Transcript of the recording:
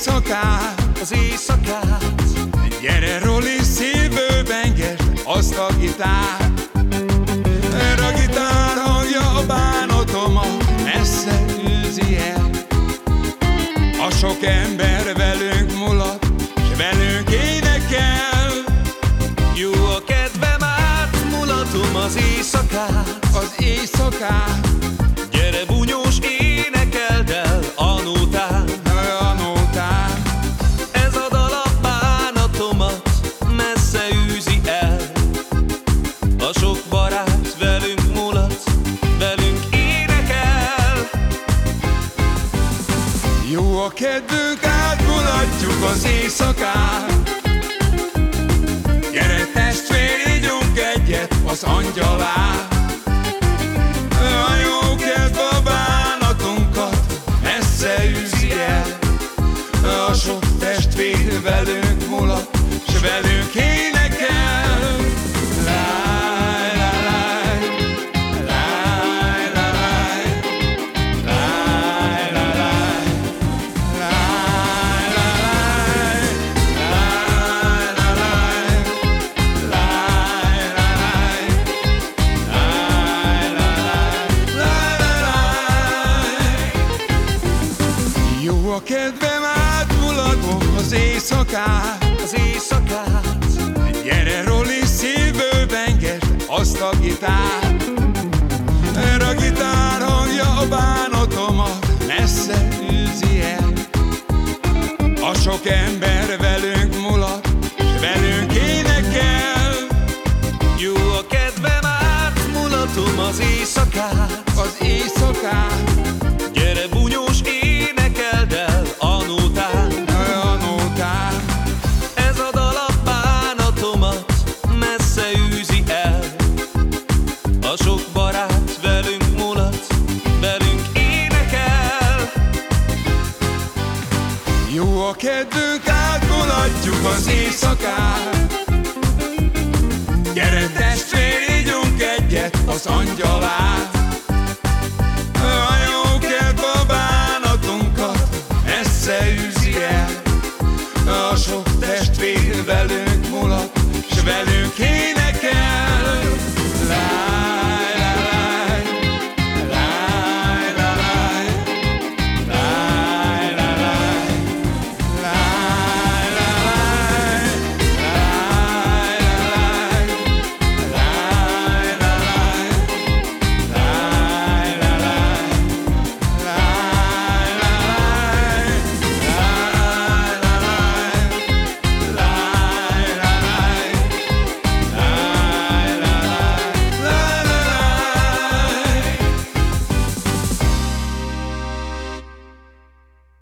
éjszakát, az éjszakát. Gyere Roli, szívből bengesd azt a gitár A gitár hangja a bánatomat messze űzi el. A sok ember velünk mulat, s velünk énekel. Jó a kedvem át, mulatom az éjszakát. Az éjszakát, barát velünk mulat, velünk énekel. Jó a kedvünk, átmulatjuk az éjszakát. Gyere testvér, ígyunk egyet az angyalát kedvem, átmulatom az éjszakát. Az éjszakát. Gyere Roli, szívből bengesd azt a gitárt. Erre a gitár hangja a bánatomat messze űzi el. A sok ember velünk mulat, s velünk énekel. Jó a kedvem át, mulatom az éjszakát. Az éjszakát, Jó a kedvünk, átmulatjuk az éjszakát. Gyere testvér, ígyunk egyet az angyalát. A jó kedv a bánatunkat messze űzi el. A sok testvér velünk